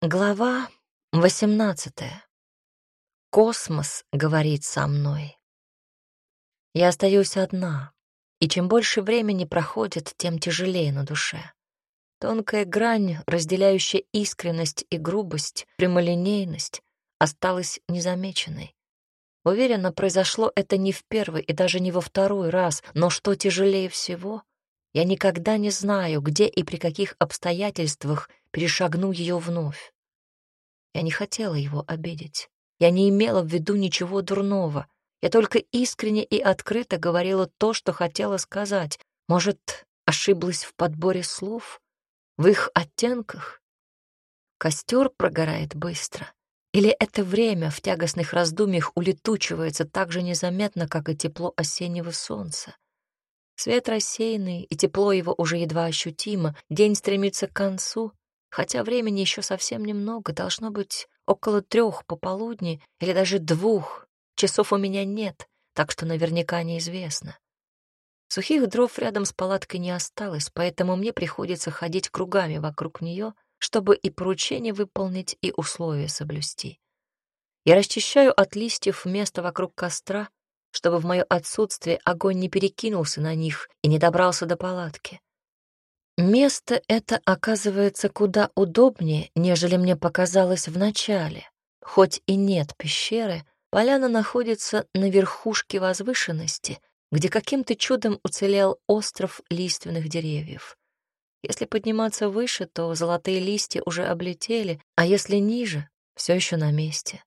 Глава 18. Космос говорит со мной. Я остаюсь одна, и чем больше времени проходит, тем тяжелее на душе. Тонкая грань, разделяющая искренность и грубость, прямолинейность, осталась незамеченной. Уверена, произошло это не в первый и даже не во второй раз, но что тяжелее всего, я никогда не знаю, где и при каких обстоятельствах перешагну ее вновь. Я не хотела его обидеть. Я не имела в виду ничего дурного. Я только искренне и открыто говорила то, что хотела сказать. Может, ошиблась в подборе слов, в их оттенках? Костер прогорает быстро. Или это время в тягостных раздумьях улетучивается так же незаметно, как и тепло осеннего солнца? Свет рассеянный, и тепло его уже едва ощутимо. День стремится к концу, хотя времени еще совсем немного, должно быть около трех пополудни или даже двух. Часов у меня нет, так что наверняка неизвестно. Сухих дров рядом с палаткой не осталось, поэтому мне приходится ходить кругами вокруг нее, чтобы и поручение выполнить, и условия соблюсти. Я расчищаю от листьев место вокруг костра, чтобы в мое отсутствие огонь не перекинулся на них и не добрался до палатки. Место это оказывается куда удобнее, нежели мне показалось вначале. Хоть и нет пещеры, поляна находится на верхушке возвышенности, где каким-то чудом уцелел остров лиственных деревьев. Если подниматься выше, то золотые листья уже облетели, а если ниже, все еще на месте.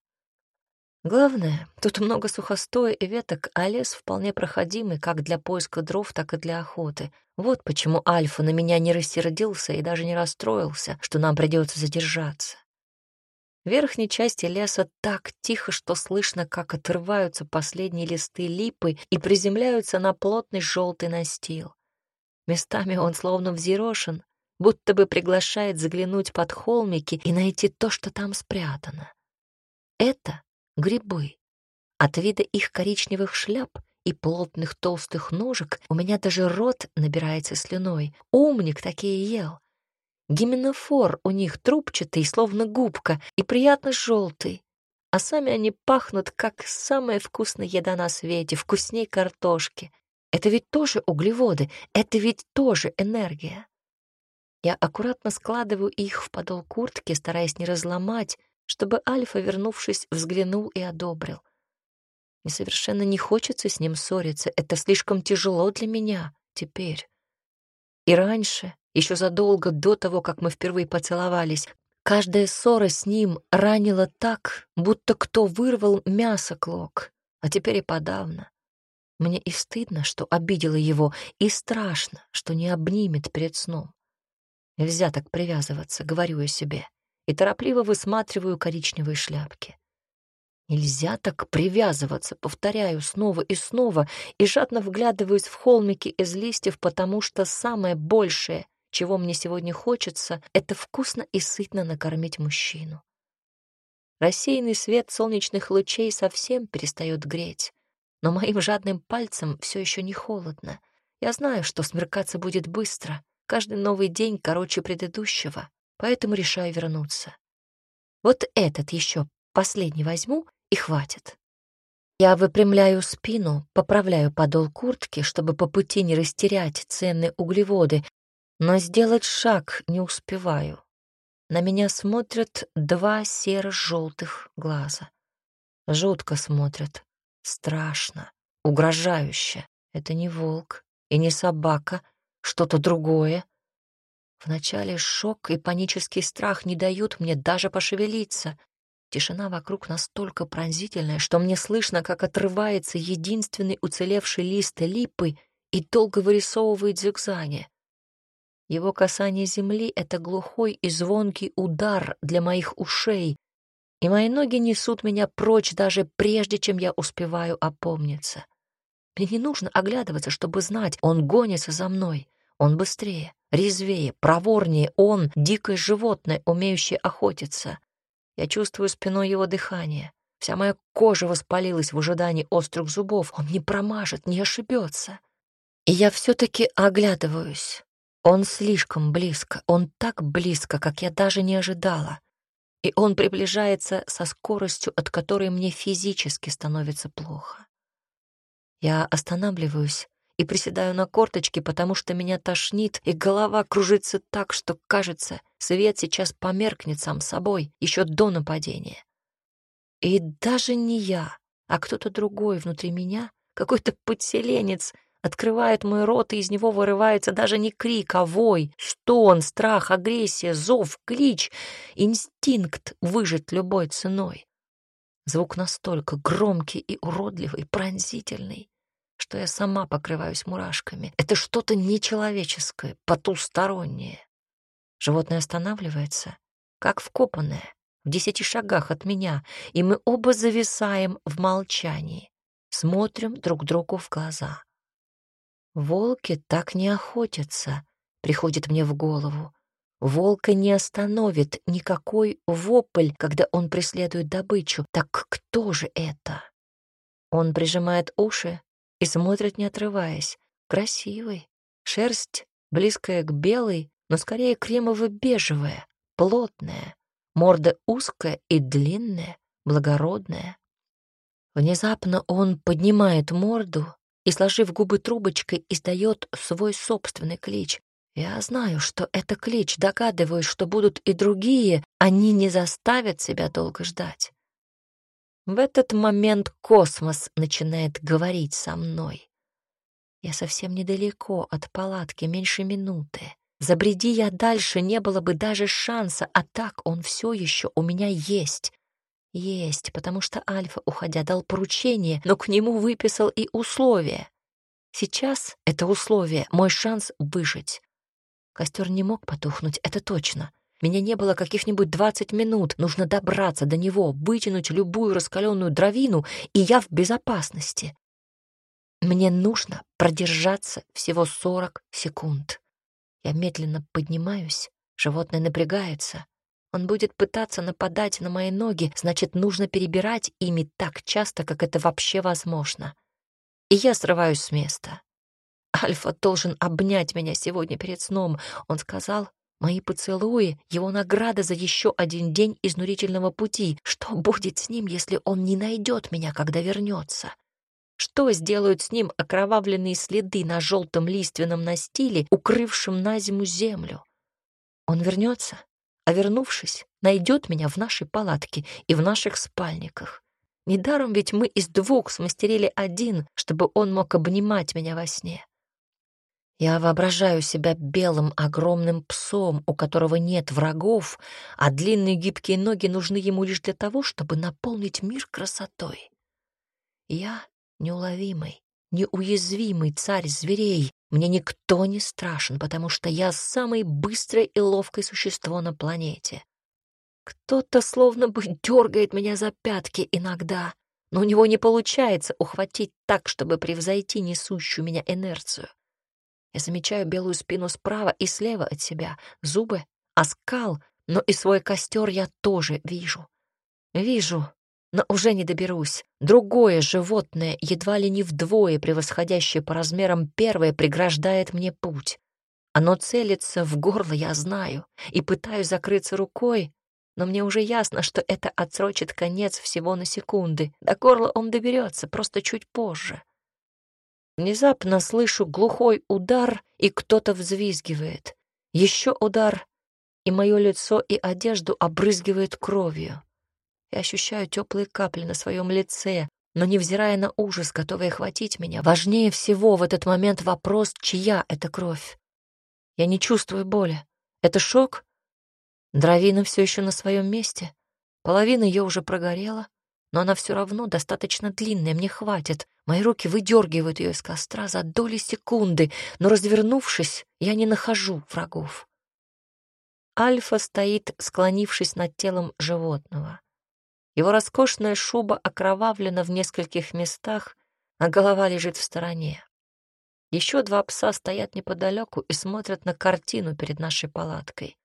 Главное, тут много сухостоя и веток, а лес вполне проходимый как для поиска дров, так и для охоты. Вот почему Альфа на меня не рассердился и даже не расстроился, что нам придется задержаться. В верхней части леса так тихо, что слышно, как отрываются последние листы липы и приземляются на плотный желтый настил. Местами он словно взъерошен, будто бы приглашает заглянуть под холмики и найти то, что там спрятано. Это грибы. От вида их коричневых шляп и плотных толстых ножек у меня даже рот набирается слюной. Умник такие ел. Гименофор у них трубчатый, словно губка, и приятно желтый. А сами они пахнут, как самая вкусная еда на свете, вкусней картошки. Это ведь тоже углеводы, это ведь тоже энергия. Я аккуратно складываю их в подол куртки, стараясь не разломать, чтобы Альфа, вернувшись, взглянул и одобрил. Мне совершенно не хочется с ним ссориться, это слишком тяжело для меня теперь. И раньше, еще задолго до того, как мы впервые поцеловались, каждая ссора с ним ранила так, будто кто вырвал мясо клок, а теперь и подавно. Мне и стыдно, что обидела его, и страшно, что не обнимет перед сном. Нельзя так привязываться, говорю я себе и торопливо высматриваю коричневые шляпки. Нельзя так привязываться, повторяю снова и снова, и жадно вглядываюсь в холмики из листьев, потому что самое большее, чего мне сегодня хочется, это вкусно и сытно накормить мужчину. Рассеянный свет солнечных лучей совсем перестает греть, но моим жадным пальцем все еще не холодно. Я знаю, что смеркаться будет быстро, каждый новый день короче предыдущего поэтому решаю вернуться. Вот этот еще последний возьму и хватит. Я выпрямляю спину, поправляю подол куртки, чтобы по пути не растерять ценные углеводы, но сделать шаг не успеваю. На меня смотрят два серо-желтых глаза. Жутко смотрят, страшно, угрожающе. Это не волк и не собака, что-то другое. Вначале шок и панический страх не дают мне даже пошевелиться. Тишина вокруг настолько пронзительная, что мне слышно, как отрывается единственный уцелевший лист липы и долго вырисовывает зигзаги. Его касание земли — это глухой и звонкий удар для моих ушей, и мои ноги несут меня прочь даже прежде, чем я успеваю опомниться. Мне не нужно оглядываться, чтобы знать, он гонится за мной, он быстрее резвее, проворнее он, дикое животное, умеющее охотиться. Я чувствую спиной его дыхание. Вся моя кожа воспалилась в ожидании острых зубов. Он не промажет, не ошибется. И я все-таки оглядываюсь. Он слишком близко, он так близко, как я даже не ожидала. и он приближается со скоростью, от которой мне физически становится плохо. Я останавливаюсь и приседаю на корточки, потому что меня тошнит, и голова кружится так, что, кажется, свет сейчас померкнет сам собой еще до нападения. И даже не я, а кто-то другой внутри меня, какой-то подселенец, открывает мой рот, и из него вырывается даже не крик, а вой, стон, страх, агрессия, зов, клич, инстинкт выжить любой ценой. Звук настолько громкий и уродливый, пронзительный, что я сама покрываюсь мурашками. Это что-то нечеловеческое, потустороннее. Животное останавливается, как вкопанное, в десяти шагах от меня, и мы оба зависаем в молчании, смотрим друг другу в глаза. Волки так не охотятся, приходит мне в голову. Волка не остановит никакой вопль, когда он преследует добычу. Так кто же это? Он прижимает уши, и смотрит, не отрываясь. Красивый. Шерсть близкая к белой, но скорее кремово-бежевая, плотная. Морда узкая и длинная, благородная. Внезапно он поднимает морду и, сложив губы трубочкой, издает свой собственный клич. Я знаю, что это клич, догадываюсь, что будут и другие, они не заставят себя долго ждать. В этот момент космос начинает говорить со мной. Я совсем недалеко от палатки, меньше минуты. Забреди я дальше, не было бы даже шанса, а так он все еще у меня есть. Есть, потому что Альфа, уходя, дал поручение, но к нему выписал и условия. Сейчас это условие — мой шанс выжить. Костер не мог потухнуть, это точно. Меня не было каких-нибудь двадцать минут. Нужно добраться до него, вытянуть любую раскаленную дровину, и я в безопасности. Мне нужно продержаться всего сорок секунд. Я медленно поднимаюсь, животное напрягается. Он будет пытаться нападать на мои ноги, значит, нужно перебирать ими так часто, как это вообще возможно. И я срываюсь с места. Альфа должен обнять меня сегодня перед сном, он сказал, Мои поцелуи — его награда за еще один день изнурительного пути. Что будет с ним, если он не найдет меня, когда вернется? Что сделают с ним окровавленные следы на желтом лиственном настиле, укрывшем на зиму землю? Он вернется, а вернувшись, найдет меня в нашей палатке и в наших спальниках. Недаром ведь мы из двух смастерили один, чтобы он мог обнимать меня во сне. Я воображаю себя белым огромным псом, у которого нет врагов, а длинные гибкие ноги нужны ему лишь для того, чтобы наполнить мир красотой. Я неуловимый, неуязвимый царь зверей. Мне никто не страшен, потому что я самое быстрое и ловкое существо на планете. Кто-то словно бы дергает меня за пятки иногда, но у него не получается ухватить так, чтобы превзойти несущую меня инерцию. Я замечаю белую спину справа и слева от себя, зубы, оскал, но и свой костер я тоже вижу. Вижу, но уже не доберусь. Другое животное, едва ли не вдвое превосходящее по размерам первое, преграждает мне путь. Оно целится в горло, я знаю, и пытаюсь закрыться рукой, но мне уже ясно, что это отсрочит конец всего на секунды. До горла он доберется, просто чуть позже. Внезапно слышу глухой удар, и кто-то взвизгивает. Еще удар, и мое лицо и одежду обрызгивает кровью. Я ощущаю теплые капли на своем лице, но, невзирая на ужас, готовый охватить меня, важнее всего в этот момент вопрос, чья это кровь. Я не чувствую боли. Это шок? Дровина все еще на своем месте. Половина ее уже прогорела, но она все равно достаточно длинная, мне хватит. Мои руки выдергивают ее из костра за доли секунды, но, развернувшись, я не нахожу врагов. Альфа стоит, склонившись над телом животного. Его роскошная шуба окровавлена в нескольких местах, а голова лежит в стороне. Еще два пса стоят неподалеку и смотрят на картину перед нашей палаткой.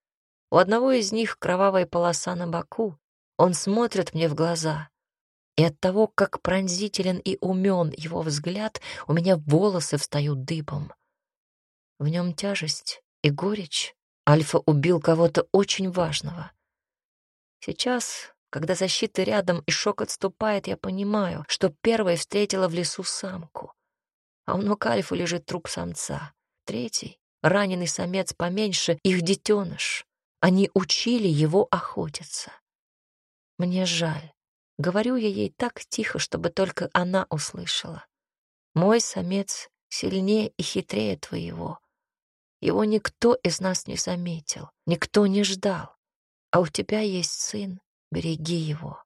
У одного из них кровавая полоса на боку. Он смотрит мне в глаза и от того, как пронзителен и умен его взгляд, у меня волосы встают дыбом. В нем тяжесть и горечь. Альфа убил кого-то очень важного. Сейчас, когда защита рядом и шок отступает, я понимаю, что первой встретила в лесу самку. А у ног альфа лежит труп самца. Третий, раненый самец поменьше, их детеныш. Они учили его охотиться. Мне жаль. Говорю я ей так тихо, чтобы только она услышала. Мой самец сильнее и хитрее твоего. Его никто из нас не заметил, никто не ждал. А у тебя есть сын, береги его.